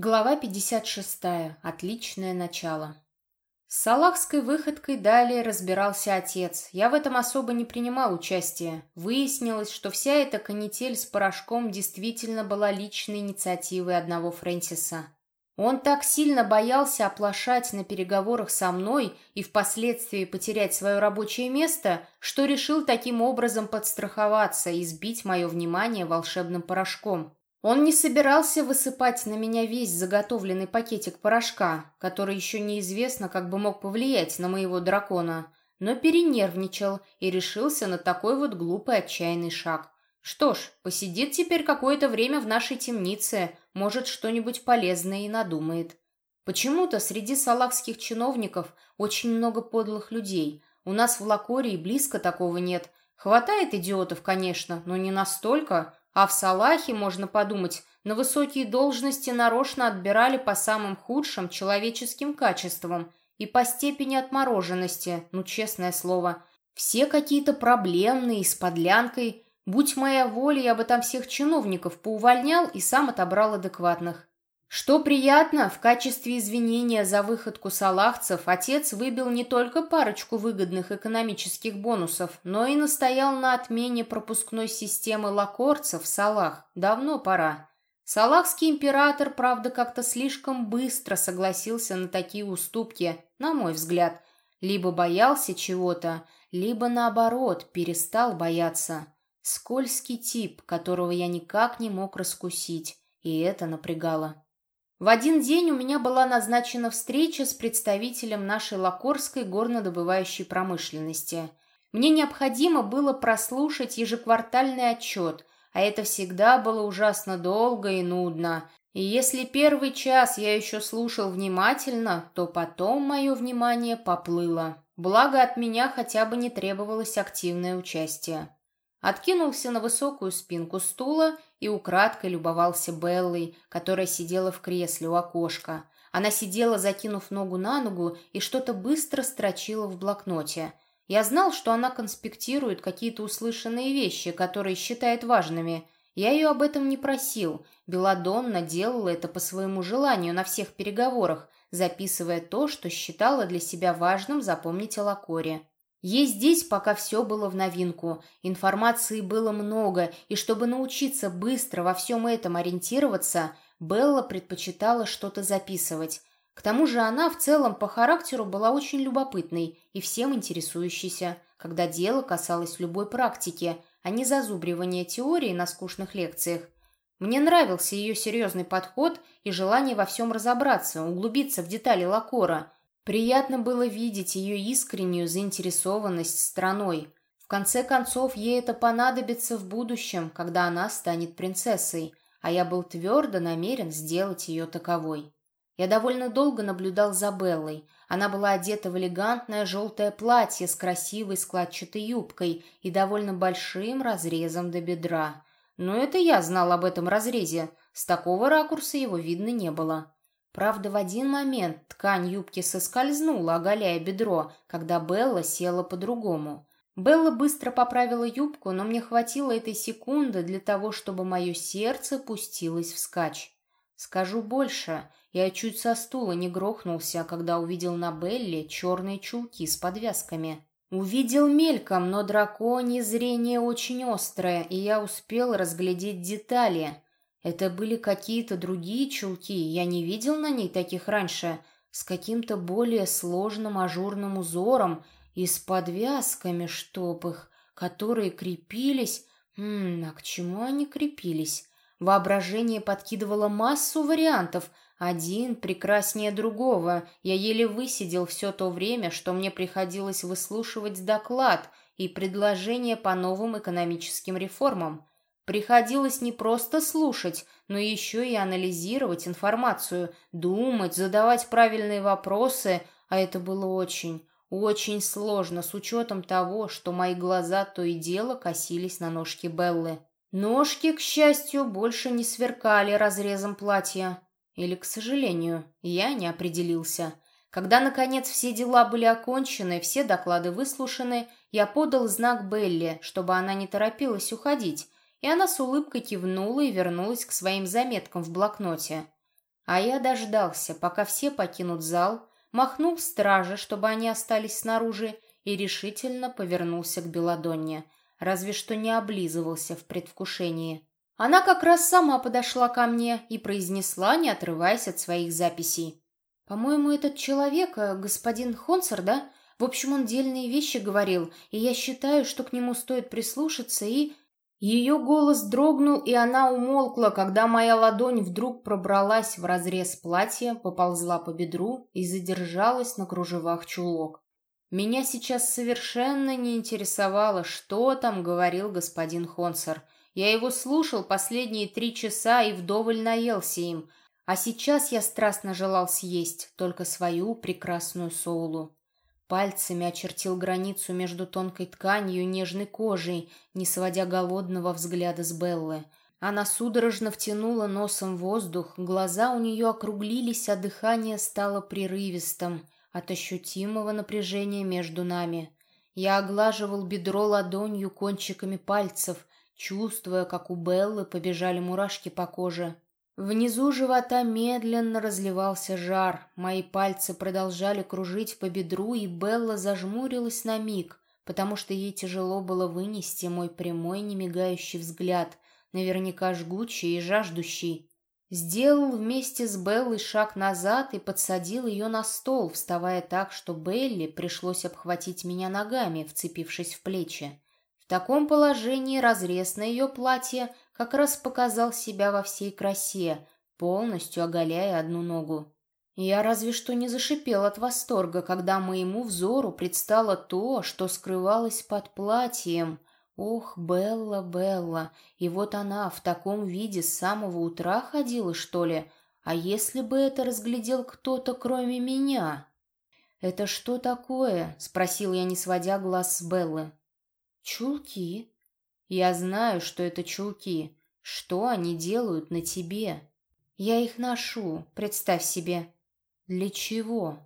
Глава 56. Отличное начало. С салахской выходкой далее разбирался отец. Я в этом особо не принимал участия. Выяснилось, что вся эта канитель с порошком действительно была личной инициативой одного Фрэнсиса. Он так сильно боялся оплошать на переговорах со мной и впоследствии потерять свое рабочее место, что решил таким образом подстраховаться и сбить мое внимание волшебным порошком. Он не собирался высыпать на меня весь заготовленный пакетик порошка, который еще неизвестно, как бы мог повлиять на моего дракона, но перенервничал и решился на такой вот глупый отчаянный шаг. Что ж, посидит теперь какое-то время в нашей темнице, может, что-нибудь полезное и надумает. Почему-то среди салахских чиновников очень много подлых людей. У нас в Лакории близко такого нет. Хватает идиотов, конечно, но не настолько, а в Салахе, можно подумать, на высокие должности нарочно отбирали по самым худшим человеческим качествам и по степени отмороженности, ну, честное слово. Все какие-то проблемные, с подлянкой. Будь моя воля, я бы там всех чиновников поувольнял и сам отобрал адекватных. Что приятно, в качестве извинения за выходку салахцев отец выбил не только парочку выгодных экономических бонусов, но и настоял на отмене пропускной системы лакорцев в Салах. Давно пора. Салахский император, правда, как-то слишком быстро согласился на такие уступки, на мой взгляд. Либо боялся чего-то, либо, наоборот, перестал бояться. Скользкий тип, которого я никак не мог раскусить, и это напрягало. В один день у меня была назначена встреча с представителем нашей лакорской горнодобывающей промышленности. Мне необходимо было прослушать ежеквартальный отчет, а это всегда было ужасно долго и нудно. И если первый час я еще слушал внимательно, то потом мое внимание поплыло. Благо от меня хотя бы не требовалось активное участие. Откинулся на высокую спинку стула и украдкой любовался Беллой, которая сидела в кресле у окошка. Она сидела, закинув ногу на ногу, и что-то быстро строчила в блокноте. Я знал, что она конспектирует какие-то услышанные вещи, которые считает важными. Я ее об этом не просил. Беладонна делала это по своему желанию на всех переговорах, записывая то, что считала для себя важным запомнить о Лакоре. Ей здесь пока все было в новинку, информации было много, и чтобы научиться быстро во всем этом ориентироваться, Белла предпочитала что-то записывать. К тому же она в целом по характеру была очень любопытной и всем интересующейся, когда дело касалось любой практики, а не зазубривания теории на скучных лекциях. Мне нравился ее серьезный подход и желание во всем разобраться, углубиться в детали Лакора – Приятно было видеть ее искреннюю заинтересованность страной. В конце концов, ей это понадобится в будущем, когда она станет принцессой, а я был твердо намерен сделать ее таковой. Я довольно долго наблюдал за Беллой. Она была одета в элегантное желтое платье с красивой складчатой юбкой и довольно большим разрезом до бедра. Но это я знал об этом разрезе. С такого ракурса его видно не было. Правда, в один момент ткань юбки соскользнула, оголяя бедро, когда Белла села по-другому. Белла быстро поправила юбку, но мне хватило этой секунды для того, чтобы мое сердце пустилось вскачь. Скажу больше, я чуть со стула не грохнулся, когда увидел на Белле черные чулки с подвязками. Увидел мельком, но драконье зрение очень острое, и я успел разглядеть детали — это были какие-то другие чулки, я не видел на ней таких раньше, с каким-то более сложным ажурным узором и с подвязками, чтоб их, которые крепились... Хм, а к чему они крепились? Воображение подкидывало массу вариантов, один прекраснее другого. Я еле высидел все то время, что мне приходилось выслушивать доклад и предложения по новым экономическим реформам. Приходилось не просто слушать, но еще и анализировать информацию, думать, задавать правильные вопросы, а это было очень, очень сложно с учетом того, что мои глаза то и дело косились на ножки Беллы. Ножки, к счастью, больше не сверкали разрезом платья. Или, к сожалению, я не определился. Когда, наконец, все дела были окончены, все доклады выслушаны, я подал знак Белле, чтобы она не торопилась уходить, и она с улыбкой кивнула и вернулась к своим заметкам в блокноте. А я дождался, пока все покинут зал, махнул страже, чтобы они остались снаружи, и решительно повернулся к Беладонне, разве что не облизывался в предвкушении. Она как раз сама подошла ко мне и произнесла, не отрываясь от своих записей. «По-моему, этот человек, э, господин Хонсер, да? В общем, он дельные вещи говорил, и я считаю, что к нему стоит прислушаться и...» Ее голос дрогнул, и она умолкла, когда моя ладонь вдруг пробралась в разрез платья, поползла по бедру и задержалась на кружевах чулок. Меня сейчас совершенно не интересовало, что там говорил господин Хонсер. Я его слушал последние три часа и вдоволь наелся им, а сейчас я страстно желал съесть только свою прекрасную соулу. Пальцами очертил границу между тонкой тканью и нежной кожей, не сводя голодного взгляда с Беллы. Она судорожно втянула носом воздух, глаза у нее округлились, а дыхание стало прерывистым от ощутимого напряжения между нами. Я оглаживал бедро ладонью кончиками пальцев, чувствуя, как у Беллы побежали мурашки по коже. Внизу живота медленно разливался жар, мои пальцы продолжали кружить по бедру, и Белла зажмурилась на миг, потому что ей тяжело было вынести мой прямой немигающий взгляд, наверняка жгучий и жаждущий. Сделал вместе с Беллой шаг назад и подсадил ее на стол, вставая так, что Белли пришлось обхватить меня ногами, вцепившись в плечи. В таком положении разрез на ее платье как раз показал себя во всей красе, полностью оголяя одну ногу. Я разве что не зашипел от восторга, когда моему взору предстало то, что скрывалось под платьем. Ох, Белла, Белла, и вот она в таком виде с самого утра ходила, что ли? А если бы это разглядел кто-то, кроме меня? «Это что такое?» — спросил я, не сводя глаз с Беллы. «Чулки», я знаю, что это чулки. Что они делают на тебе? Я их ношу, представь себе. Для чего?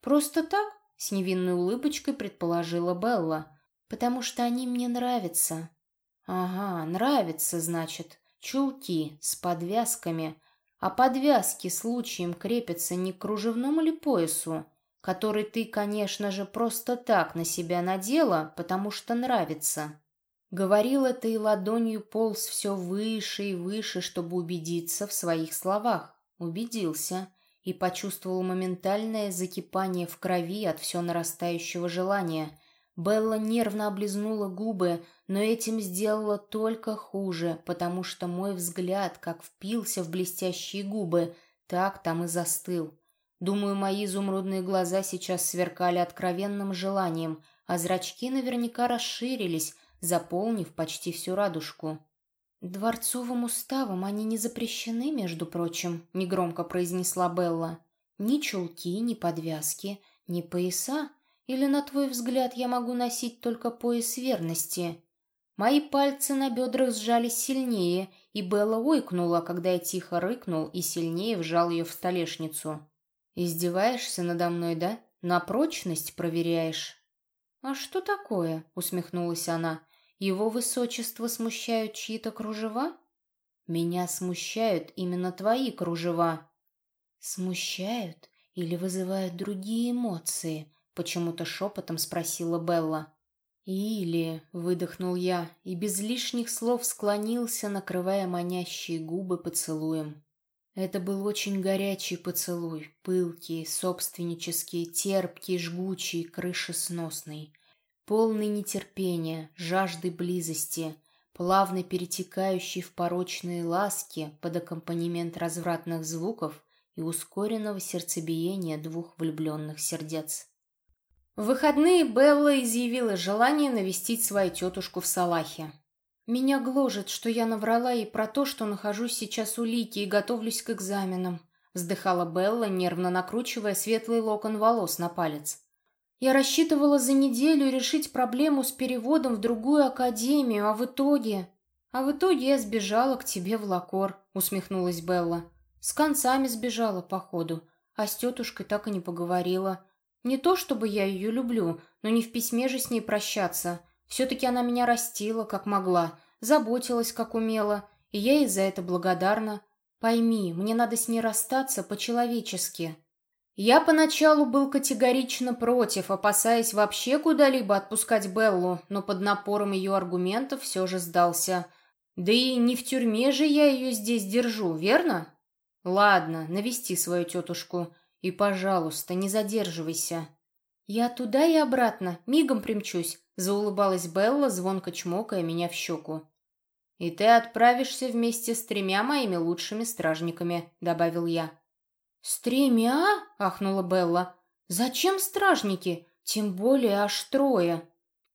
Просто так, с невинной улыбочкой предположила Белла. Потому что они мне нравятся. Ага, нравятся, значит. Чулки с подвязками. А подвязки случаем крепятся не к кружевному ли поясу, который ты, конечно же, просто так на себя надела, потому что нравится. Говорил это и ладонью полз все выше и выше, чтобы убедиться в своих словах. Убедился и почувствовал моментальное закипание в крови от все нарастающего желания. Белла нервно облизнула губы, но этим сделала только хуже, потому что мой взгляд как впился в блестящие губы, так там и застыл. Думаю, мои изумрудные глаза сейчас сверкали откровенным желанием, а зрачки наверняка расширились, заполнив почти всю радужку. «Дворцовым уставом они не запрещены, между прочим», — негромко произнесла Белла. «Ни чулки, ни подвязки, ни пояса. Или, на твой взгляд, я могу носить только пояс верности?» Мои пальцы на бедрах сжались сильнее, и Белла ойкнула, когда я тихо рыкнул и сильнее вжал ее в столешницу. «Издеваешься надо мной, да? На прочность проверяешь?» «А что такое?» — усмехнулась она. «Его высочество смущают чьи-то кружева?» «Меня смущают именно твои кружева». «Смущают или вызывают другие эмоции?» — почему-то шепотом спросила Белла. «Или...» — выдохнул я и без лишних слов склонился, накрывая манящие губы поцелуем. Это был очень горячий поцелуй, пылкий, собственнический, терпкий, жгучий, крышесносный, полный нетерпения, жажды близости, плавно перетекающий в порочные ласки под аккомпанемент развратных звуков и ускоренного сердцебиения двух влюбленных сердец. В выходные Белла изъявила желание навестить свою тетушку в Салахе. Меня гложет, что я наврала ей про то, что нахожусь сейчас у Лики и готовлюсь к экзаменам. Вздыхала Белла, нервно накручивая светлый локон волос на палец. Я рассчитывала за неделю решить проблему с переводом в другую академию, а в итоге... А в итоге я сбежала к тебе в Лакор, усмехнулась Белла. С концами сбежала, походу, а с тетушкой так и не поговорила. Не то чтобы я ее люблю, но не в письме же с ней прощаться. Все-таки она меня растила, как могла, заботилась, как умела, и я ей за это благодарна. Пойми, мне надо с ней расстаться по-человечески. Я поначалу был категорично против, опасаясь вообще куда-либо отпускать Беллу, но под напором ее аргументов все же сдался. Да и не в тюрьме же я ее здесь держу, верно? Ладно, навести свою тетушку. И, пожалуйста, не задерживайся. Я туда и обратно, мигом примчусь, заулыбалась Белла, звонко чмокая меня в щеку. «И ты отправишься вместе с тремя моими лучшими стражниками», — добавил я. «С тремя?» — ахнула Белла. «Зачем стражники? Тем более аж трое».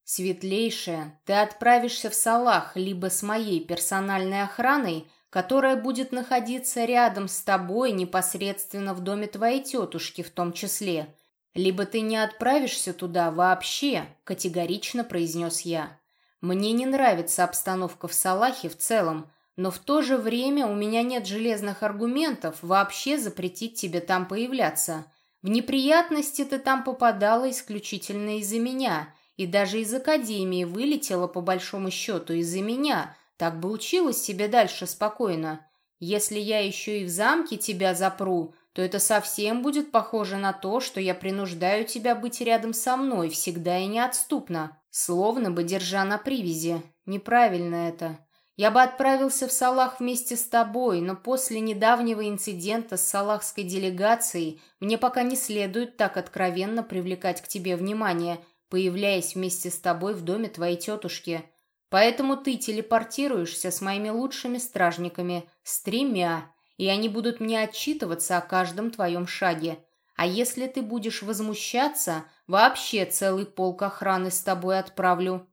«Светлейшая, ты отправишься в Салах либо с моей персональной охраной, которая будет находиться рядом с тобой непосредственно в доме твоей тетушки в том числе, либо ты не отправишься туда вообще», — категорично произнес я. Мне не нравится обстановка в Салахе в целом, но в то же время у меня нет железных аргументов вообще запретить тебе там появляться. В неприятности ты там попадала исключительно из-за меня, и даже из академии вылетела по большому счету из-за меня. Так бы училась себе дальше спокойно. Если я еще и в замке тебя запру, то это совсем будет похоже на то, что я принуждаю тебя быть рядом со мной всегда и неотступно. Словно бы держа на привязи. Неправильно это. Я бы отправился в Салах вместе с тобой, но после недавнего инцидента с салахской делегацией мне пока не следует так откровенно привлекать к тебе внимание, появляясь вместе с тобой в доме твоей тетушки. Поэтому ты телепортируешься с моими лучшими стражниками, с тремя, и они будут мне отчитываться о каждом твоем шаге. А если ты будешь возмущаться, вообще целый полк охраны с тобой отправлю.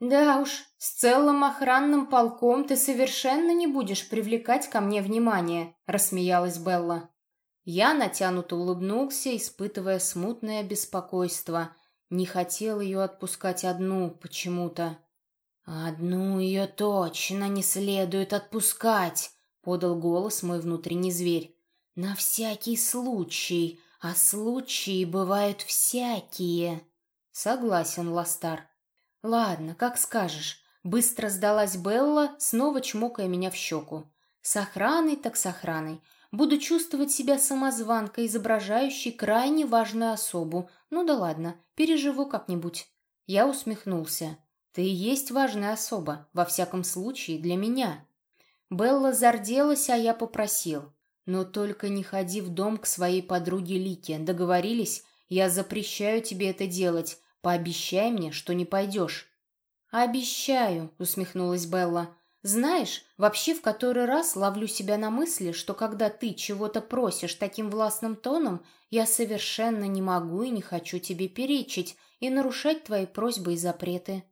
Да уж, с целым охранным полком ты совершенно не будешь привлекать ко мне внимание, рассмеялась Белла. Я натянуто улыбнулся, испытывая смутное беспокойство. Не хотел ее отпускать одну почему-то. «Одну ее точно не следует отпускать», — подал голос мой внутренний зверь. «На всякий случай, а случаи бывают всякие. Согласен, Ластар. Ладно, как скажешь. Быстро сдалась Белла, снова чмокая меня в щеку. С охраной так с охраной. Буду чувствовать себя самозванкой, изображающей крайне важную особу. Ну да ладно, переживу как-нибудь. Я усмехнулся. Ты и есть важная особа, во всяком случае, для меня. Белла зарделась, а я попросил. Но только не ходи в дом к своей подруге Лике. Договорились? Я запрещаю тебе это делать. Пообещай мне, что не пойдешь». «Обещаю», — усмехнулась Белла. «Знаешь, вообще в который раз ловлю себя на мысли, что когда ты чего-то просишь таким властным тоном, я совершенно не могу и не хочу тебе перечить и нарушать твои просьбы и запреты».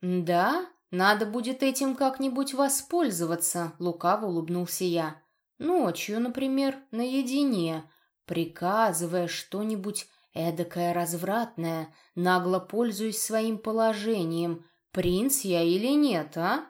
«Да, надо будет этим как-нибудь воспользоваться», — лукаво улыбнулся я. Ночью, например, наедине, приказывая что-нибудь эдакое развратное, нагло пользуясь своим положением, принц я или нет, а?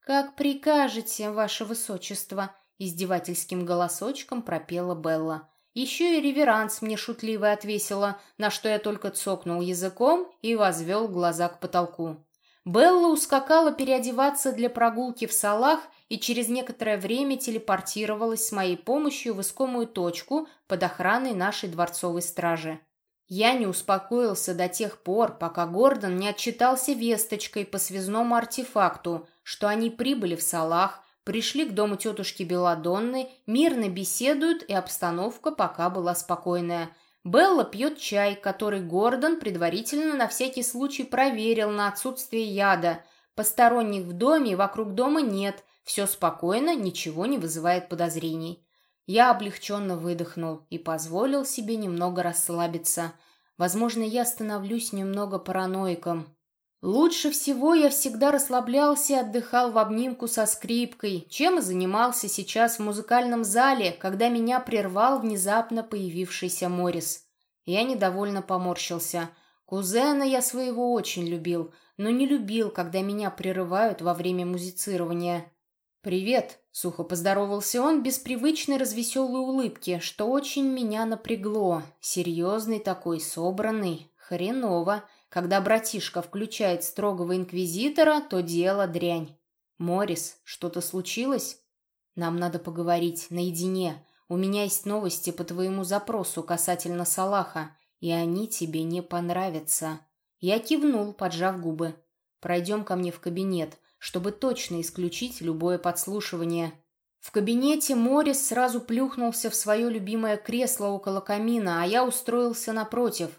Как прикажете, ваше высочество, издевательским голосочком пропела Белла. Еще и реверанс мне шутливо отвесила, на что я только цокнул языком и возвел глаза к потолку. Белла ускакала переодеваться для прогулки в салах и через некоторое время телепортировалась с моей помощью в искомую точку под охраной нашей дворцовой стражи. Я не успокоился до тех пор, пока Гордон не отчитался весточкой по связному артефакту, что они прибыли в Салах, пришли к дому тетушки Беладонны, мирно беседуют, и обстановка пока была спокойная – Белла пьет чай, который Гордон предварительно на всякий случай проверил на отсутствие яда. Посторонних в доме и вокруг дома нет. Все спокойно, ничего не вызывает подозрений. Я облегченно выдохнул и позволил себе немного расслабиться. Возможно, я становлюсь немного параноиком. Лучше всего я всегда расслаблялся и отдыхал в обнимку со скрипкой, чем и занимался сейчас в музыкальном зале, когда меня прервал внезапно появившийся Морис. Я недовольно поморщился. Кузена я своего очень любил, но не любил, когда меня прерывают во время музицирования. «Привет!» — сухо поздоровался он без привычной развеселой улыбки, что очень меня напрягло. Серьезный такой, собранный. Хреново. Когда братишка включает строгого инквизитора, то дело дрянь. Морис, что-то случилось? Нам надо поговорить наедине. У меня есть новости по твоему запросу касательно Салаха, и они тебе не понравятся». Я кивнул, поджав губы. «Пройдем ко мне в кабинет, чтобы точно исключить любое подслушивание». В кабинете Морис сразу плюхнулся в свое любимое кресло около камина, а я устроился напротив.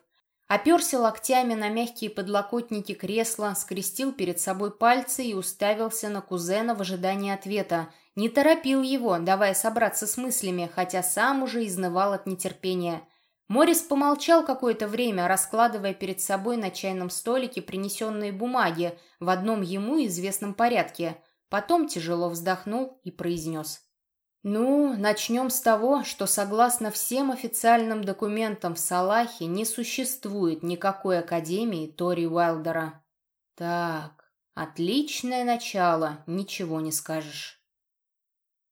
Оперся локтями на мягкие подлокотники кресла, скрестил перед собой пальцы и уставился на кузена в ожидании ответа. Не торопил его, давая собраться с мыслями, хотя сам уже изнывал от нетерпения. Морис помолчал какое-то время, раскладывая перед собой на чайном столике принесенные бумаги в одном ему известном порядке – Потом тяжело вздохнул и произнес. «Ну, начнем с того, что согласно всем официальным документам в Салахе не существует никакой академии Тори Уайлдера». «Так, отличное начало, ничего не скажешь».